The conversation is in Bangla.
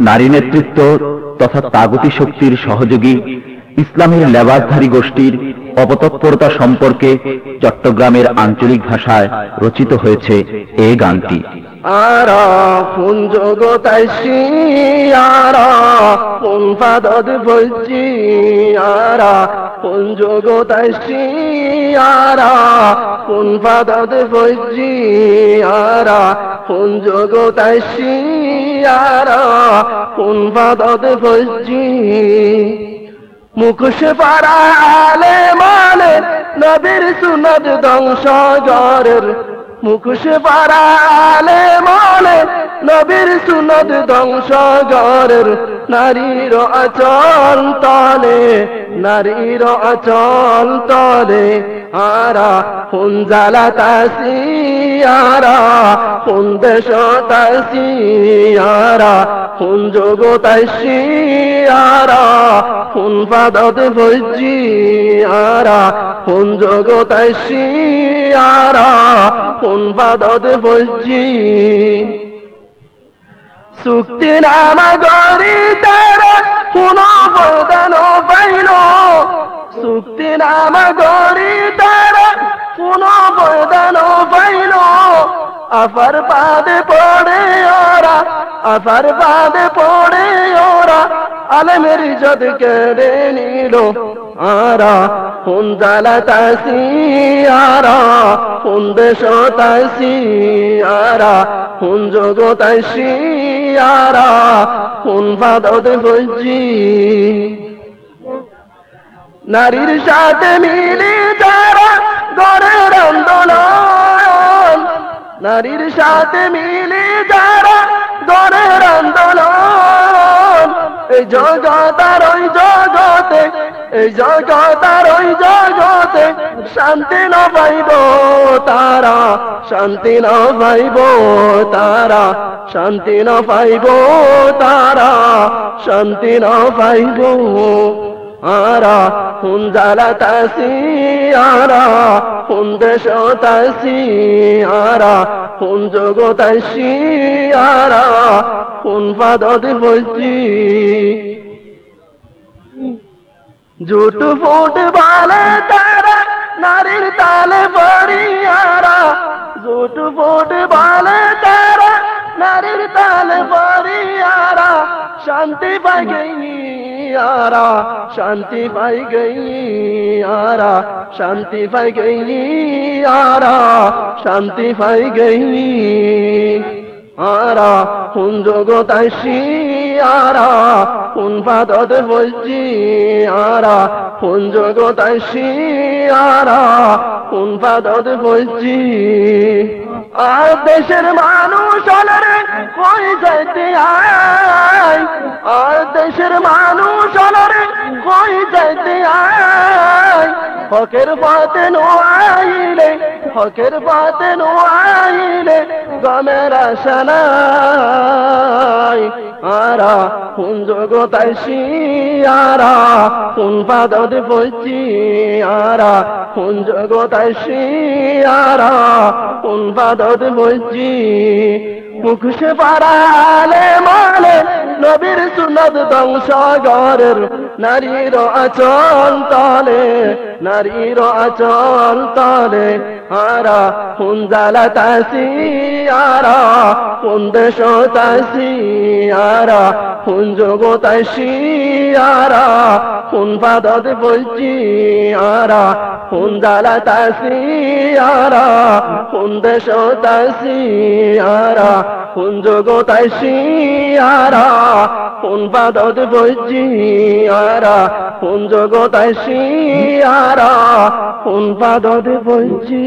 নারী নেতৃত্ব তথা তাগতি শক্তির সহযোগী ইসলামের লেবাসধারী গোষ্ঠীর অপতৎপরতা সম্পর্কে চট্টগ্রামের আঞ্চলিক ভাষায় রচিত হয়েছে এ গানটি। আরা জগতাইছি আরা ফুন ফাদদ বলছি মুখোশ পারা আলে মানে নবীর সুনদ ধ্বংস গরের মুখোশ পারা আলে মানে নবীর সুনদ ধ্বংস গরের নারীর অচল তলে, নারীর অচল তলে। আরা, হুন জালা তাসি, আরা, হুন দেশ তাসি, আরা, হুন যোগ তাসি, আরা, হুন পাদত ভজি আরা, হুন যোগ তাসি, আরা, হুন পাদত ভজি চুক্তি নামা গরি তারা, কোন বদান পাইল। চুক্তি নামা গরি তারা, কোন বদান পাইল। আফার পাদে পড়ে ওরা, আফার পাদে পড়ে ওরা, আলমের ইজ্জত কেড়ে নিল আরা। কোন জালা তাসি আরা, কোন দেশ তাসি আরা, কোন যোগ আরা কোন বাদত বলছি? নারীর সাথে মিলে যারা গড়ের আন্দোলন, নারীর সাথে মিলে যারা গড়ের আন্দোলন, এই জগতার ওই জগতে এই জগতার ওই জগতে শান্তি ন পাইব তারা, শান্তি ন পাইব তারা, শান্তি ন পাইব তারা, শান্তি ন পাইব আরা, হুন জালা তাসি আরা, হুন দেশ তাসি আরা, হুন যোগ তাসি আরা, হুন পাদত বলছি জুট ফুট বালে তারা, নারীর তালে পড়িয়ারা জুট ফুট বালে তারা, নারীর তালে পড়িয়ারা শান্তি পাই গই আরা শান্তি পাই গই আরা শান্তি পাই গই আরা শান্তি পাই গই আরা জগতাইছি আরা, কোন পাদত বলছি আরা, কোন জগতাইছি আরা, কোন পাদত বলছি? আর দেশের মানুষ অলরে কই যাইতে আয়? আর দেশের মানুষ অলরে কই যাইতে আয়? হকের পাতে নোয়াইলে হকের পাতে নোয়াইলে গমের আশানাই আরা, কোন জগতাইছি আরা কোন পাদত বলছি আরা, কোন জগতাইছি আরা কোন পাদত বলছি সে পারালে মানে নবীর সুনদ ধ্বংস নারীর আচল তলে, নারীর আচল তলে আরা কোন জালা তাসি আরা কোন দেশ তাসি আরা যোগ তাসি আরা কোন পাদত বলছি আরা কোন জালা তাসি আরা কোন দেশ তাসি আরা কোন যোগ তাসি আরা কোন বাদত আরা কোন যোগ তাসি আরা কোন বাদত বলছি